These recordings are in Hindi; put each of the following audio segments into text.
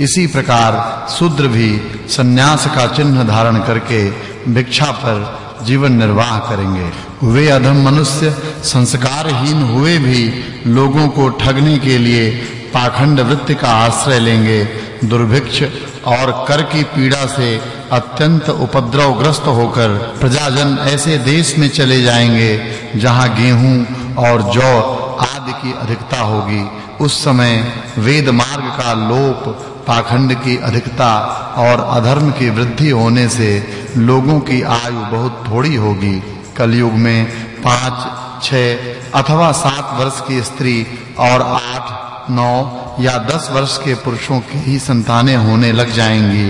इसी प्रकार शूद्र भी सन्यास का चिन्ह धारण करके भिक्षा पर जीवन निर्वाह करेंगे। वे अधम मनुष्य संस्कारहीन हुए भी लोगों को ठगने के लिए पाखंड वृत्ति का आश्रय लेंगे। दुर्भिक्ष और कर की पीड़ा से अत्यंत उपद्रवग्रस्त होकर प्रजाजन ऐसे देश में चले जाएँगे जहाँ गेहूँ और जौ आदि की अधिकता होगी। उस समय वेद मार्ग का लोप पाखंड की अधिकता और अधर्म की वृद्धि होने से लोगों की आयु बहुत थोड़ी होगी। कलयुग में पाँच, छह अथवा सात वर्ष की स्त्री और आठ, नौ या दस वर्ष के पुरुषों की ही संतानें होने लग जाएँगी।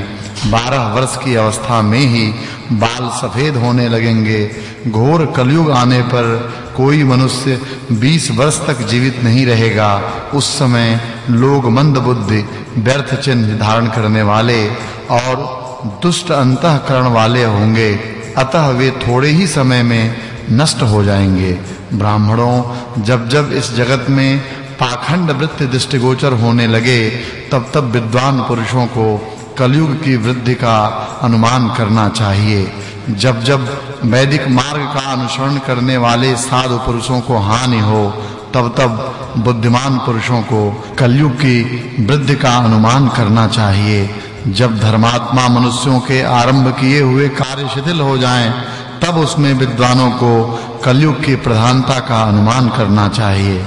बारह वर्ष की अवस्था में ही बाल सफ़ेद होने लगेंगे। घोर कलयुग आने पर कोई मनुष्य 20 वर्ष तक जीवित नहीं रहेगा। उस समय लोग मंद बुद्धि, व्यर्थ चिन्ह धारण करने वाले और दुष्ट अंतःकरण वाले होंगे। अतः वे थोड़े ही समय में नष्ट हो जाएँगे। ब्राह्मणों, जब जब इस जगत में पाखंड वृत्ति दृष्टिगोचर होने लगे, तब तब विद्वान पुरुषों को कलयुग की वृद्धि का अनुमान करना चाहिए। जब जब वैदिक मार्ग का अनुसरण करने वाले साधु पुरुषों को हानि हो, तब तब बुद्धिमान पुरुषों को कलयुग की वृद्धि का अनुमान करना चाहिए। जब धर्मात्मा मनुष्यों के आरंभ किए हुए कार्य शिथिल हो जाएँ, तब उसमें विद्वानों को कलयुग की प्रधानता का अनुमान करना चाहिए।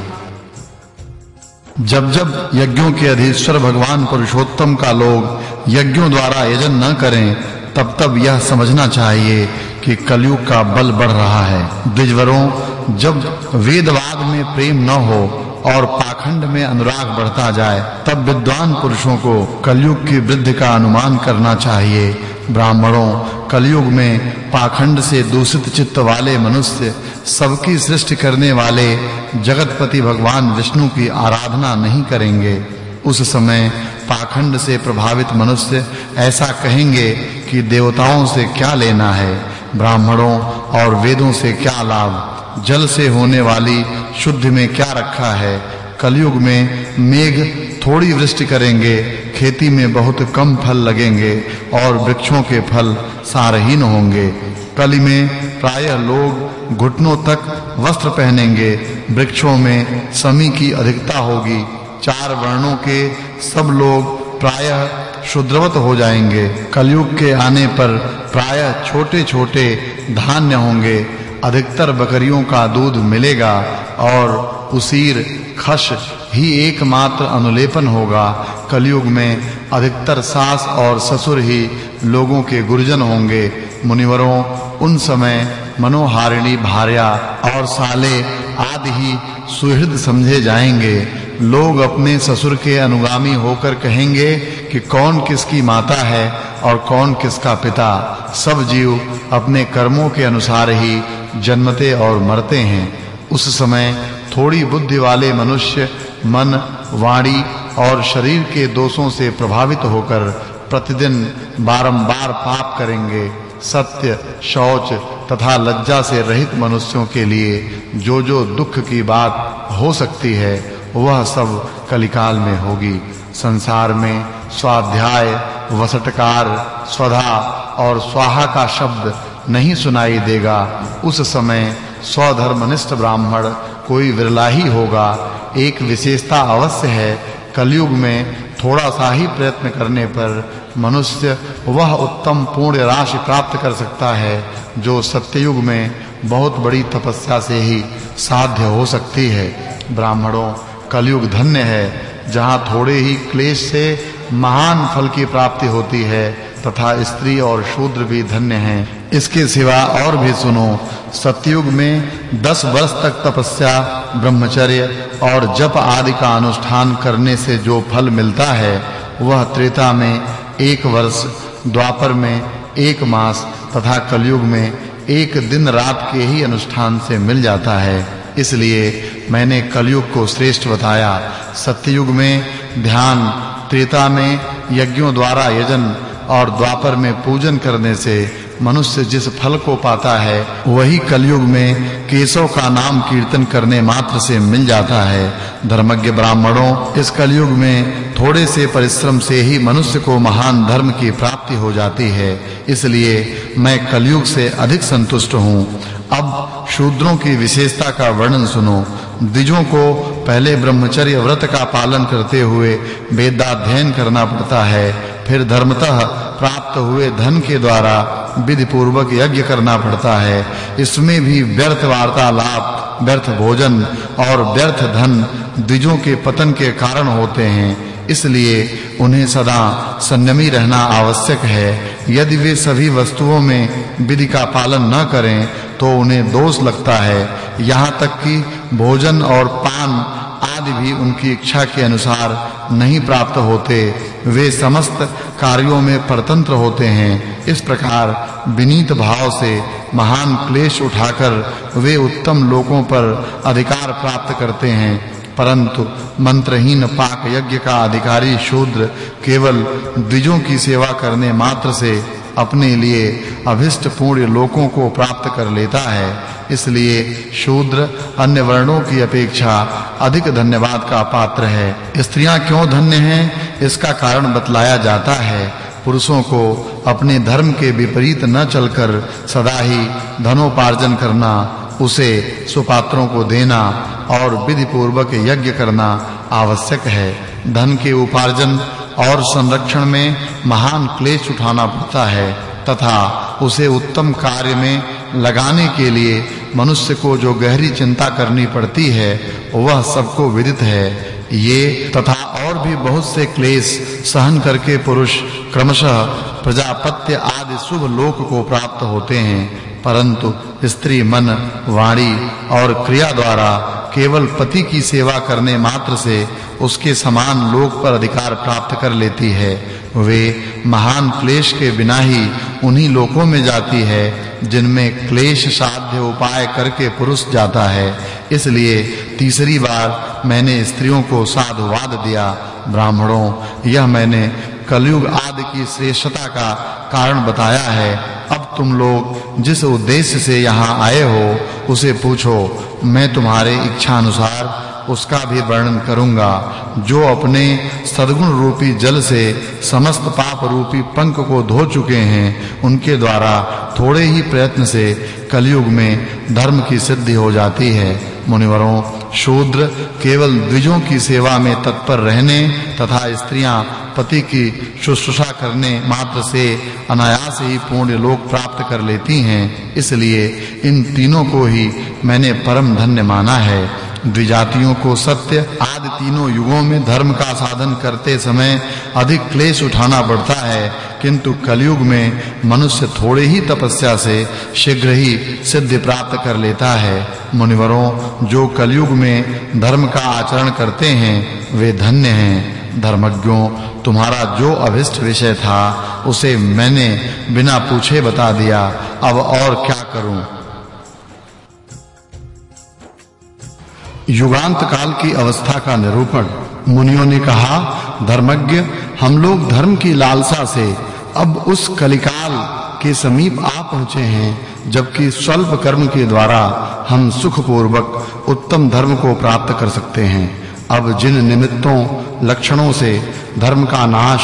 जब जब यज्ञों के अधीश्वर भगवान पुरुषोत्तम का लोग यज्ञों द्वारा यजन न करें, तब तब यह समझना चाहिए कि कलयुग का बल बढ़ रहा है। द्विजवरों, जब वेदवाद में प्रेम न हो और पाखंड में अनुराग बढ़ता जाए, तब विद्वान पुरुषों को कलयुग की वृद्धि का अनुमान करना चाहिए। ब्राह्मणों, कलयुग में पाखंड से दूषित चित्त वाले मनुष्य सबकी सृष्टि करने वाले जगतपति भगवान विष्णु की आराधना नहीं करेंगे। उस समय पाखंड से प्रभावित मनुष्य ऐसा कहेंगे कि देवताओं से क्या लेना है, ब्राह्मणों और वेदों से क्या लाभ, जल से होने वाली शुद्ध में क्या रखा है। कलयुग में मेघ थोड़ी वृष्टि करेंगे, खेती में बहुत कम फल लगेंगे और वृक्षों के फल सारहीन होंगे। कली में प्रायः लोग घुटनों तक वस्त्र पहनेंगे। वृक्षों में समी की अधिकता होगी। चार वर्णों के सब लोग प्रायः शुद्रवत हो जाएँगे। कलयुग के आने पर प्रायः छोटे-छोटे धान्य होंगे। अधिकतर बकरियों का दूध मिलेगा और उसीर खश ही एकमात्र अनुलेपन होगा। कलयुग में अधिकतर सास और ससुर ही लोगों के गुरुजन होंगे। मुनिवरों, उन समय मनोहारिणी भार्या और साले आदि ही सुहृद समझे जाएँगे। लोग अपने ससुर के अनुगामी होकर कहेंगे कि कौन किसकी माता है और कौन किसका पिता। सब जीव अपने कर्मों के अनुसार ही जन्मते और मरते हैं। उस समय थोड़ी बुद्धि वाले मनुष्य मन, वाणी और शरीर के दोषों से प्रभावित होकर प्रतिदिन बारंबार पाप करेंगे। सत्य, शौच तथा लज्जा से रहित मनुष्यों के लिए जो जो दुख की बात हो सकती है, वह सब कलिकाल में होगी। संसार में स्वाध्याय वसटकार स्वधा और स्वाहा का शब्द नहीं सुनाई देगा। उस समय स्वधर्मनिष्ठ ब्राह्मण कोई विरला ही होगा। एक विशेषता अवश्य है, कलयुग में थोड़ा सा ही प्रयत्न करने पर मनुष्य वह उत्तम पूर्ण राशि प्राप्त कर सकता है, जो सत्ययुग में बहुत बड़ी तपस्या से ही साध्य हो सकती है। ब्राह्मणों, कलयुग धन्य है, जहाँ थोड़े ही क्लेश से महान फल की प्राप्ति होती है तथा स्त्री और शूद्र भी धन्य हैं। इसके सिवा और भी सुनो, सतयुग में दस वर्ष तक तपस्या, ब्रह्मचर्य और जप आदि का अनुष्ठान करने से जो फल मिलता है, वह त्रेता में एक वर्ष, द्वापर में एक मास तथा कलयुग में एक दिन रात के ही अनुष्ठान से मिल जाता है। इसलिए मैंने कलयुग को श्रेष्ठ बताया। सत्ययुग में ध्यान, त्रेता में यज्ञों द्वारा यजन और द्वापर में पूजन करने से मनुष्य जिस फल को पाता है, वही कलयुग में केशव का नाम कीर्तन करने मात्र से मिल जाता है। धर्मज्ञ ब्राह्मणों, इस कलयुग में थोड़े से परिश्रम से ही मनुष्य को महान धर्म की प्राप्ति हो जाती है। इसलिए मैं कलयुग से अधिक संतुष्ट हूँ। अब शूद्रों की विशेषता का वर्णन सुनो। द्विजों को पहले ब्रह्मचर्य व्रत का पालन करते हुए वेदाध्ययन करना पड़ता है, फिर धर्मतः प्राप्त हुए धन के द्वारा विधि पूर्वक यज्ञ करना पड़ता है। इसमें भी व्यर्थ वार्तालाप, व्यर्थ भोजन और व्यर्थ धन द्विजों के पतन के कारण होते हैं। इसलिए उन्हें सदा संयमी रहना आवश्यक है। यदि वे सभी वस्तुओं में विधि का पालन न करें तो उन्हें दोष लगता है। यहाँ तक कि भोजन और पान आदि भी उनकी इच्छा के अनुसार नहीं प्राप्त होते। वे समस्त कार्यों में परतंत्र होते हैं। इस प्रकार विनीत भाव से महान क्लेश उठाकर वे उत्तम लोकों पर अधिकार प्राप्त करते हैं। परंतु मंत्रहीन पाक यज्ञ का अधिकारी शूद्र केवल द्विजों की सेवा करने मात्र से अपने लिए अभिष्ट पूर्ण लोकों को प्राप्त कर लेता है। इसलिए शूद्र अन्य वर्णों की अपेक्षा अधिक धन्यवाद का पात्र है। स्त्रियाँ क्यों धन्य हैं? इसका कारण बतलाया जाता है। पुरुषों को अपने धर्म के विपरीत न चलकर सदा ही धनोपार्जन करना, उसे सुपात्रों को देना और विधि पूर्वक यज्ञ करना आवश्यक है। धन के उपार्जन और संरक्षण में महान क्लेश उठाना पड़ता है तथा उसे उत्तम कार्य में लगाने के लिए मनुष्य को जो गहरी चिंता करनी पड़ती है, वह सबको विदित है। ये तथा और भी बहुत से क्लेश सहन करके पुरुष क्रमशः प्रजापत्य आदि शुभ लोक को प्राप्त होते हैं। परंतु स्त्री मन, वाणी और क्रिया द्वारा केवल पति की सेवा करने मात्र से उसके समान लोक पर अधिकार प्राप्त कर लेती है। वे महान क्लेश के बिना ही उन्हीं लोकों में जाती है जिनमें क्लेश साध्य उपाय करके पुरुष जाता है, इसलिए तीसरी बार मैंने स्त्रियों को साधुवाद दिया। ब्राह्मणों, यह मैंने कलयुग आदि की श्रेष्ठता का कारण बताया है। अब तुम लोग जिस उद्देश्य से यहाँ आए हो, उसे पूछो। मैं तुम्हारे इच्छा अनुसार उसका भी वर्णन करूँगा। जो अपने सद्गुण रूपी जल से समस्त पाप रूपी पंख को धो चुके हैं, उनके द्वारा थोड़े ही प्रयत्न से कलयुग में धर्म की सिद्धि हो जाती है। मुनिवरों, शूद्र केवल द्विजों की सेवा में तत्पर रहने तथा स्त्रियाँ पति की शुश्रूषा करने मात्र से अनायास ही पूर्ण लोक प्राप्त कर लेती हैं, इसलिए इन तीनों को ही मैंने परम धन्य माना है। द्विजातियों को सत्य आदि तीनों युगों में धर्म का साधन करते समय अधिक क्लेश उठाना पड़ता है, किंतु कलयुग में मनुष्य थोड़े ही तपस्या से शीघ्र ही सिद्धि प्राप्त कर लेता है। मुनिवरों, जो कलयुग में धर्म का आचरण करते हैं, वे धन्य हैं। धर्मज्ञों, तुम्हारा जो अभिष्ट विषय था, उसे मैंने बिना पूछे बता दिया। अब और क्या करूँ? युगांत काल की अवस्था का निरूपण। मुनियों ने कहा, धर्मज्ञ, हम लोग धर्म की लालसा से अब उस कलिकाल के समीप आ पहुँचे हैं, जबकि स्वल्प कर्म के द्वारा हम सुख पूर्वक उत्तम धर्म को प्राप्त कर सकते हैं। अब जिन निमित्तों, लक्षणों से धर्म का नाश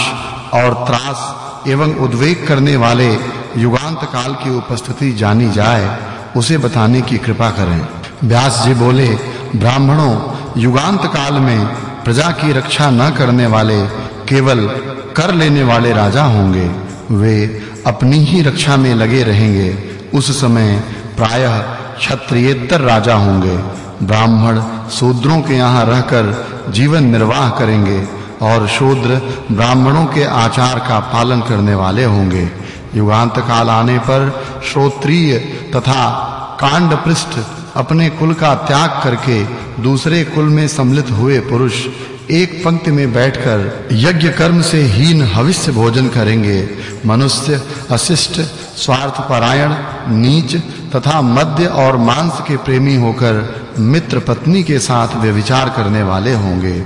और त्रास एवं उद्वेग करने वाले युगांत काल की उपस्थिति जानी जाए, उसे बताने की कृपा करें। व्यास जी बोले ब्राह्मणों, युगांत काल में प्रजा की रक्षा न करने वाले, केवल कर लेने वाले राजा होंगे। वे अपनी ही रक्षा में लगे रहेंगे। उस समय प्रायः क्षत्रियेतर राजा होंगे। ब्राह्मण शूद्रों के यहाँ रहकर जीवन निर्वाह करेंगे और शूद्र ब्राह्मणों के आचार का पालन करने वाले होंगे। युगांत काल आने पर श्रोत्रिय तथा कांड पृष्ठ अपने कुल का त्याग करके दूसरे कुल में सम्मिलित हुए पुरुष एक पंक्ति में बैठकर यज्ञ कर्म से हीन हविष्य भोजन करेंगे। मनुष्य, अशिष्ट स्वार्थ परायण नीच तथा मद्य और मांस के प्रेमी होकर मित्र पत्नी के साथ व्यभिचार करने वाले होंगे।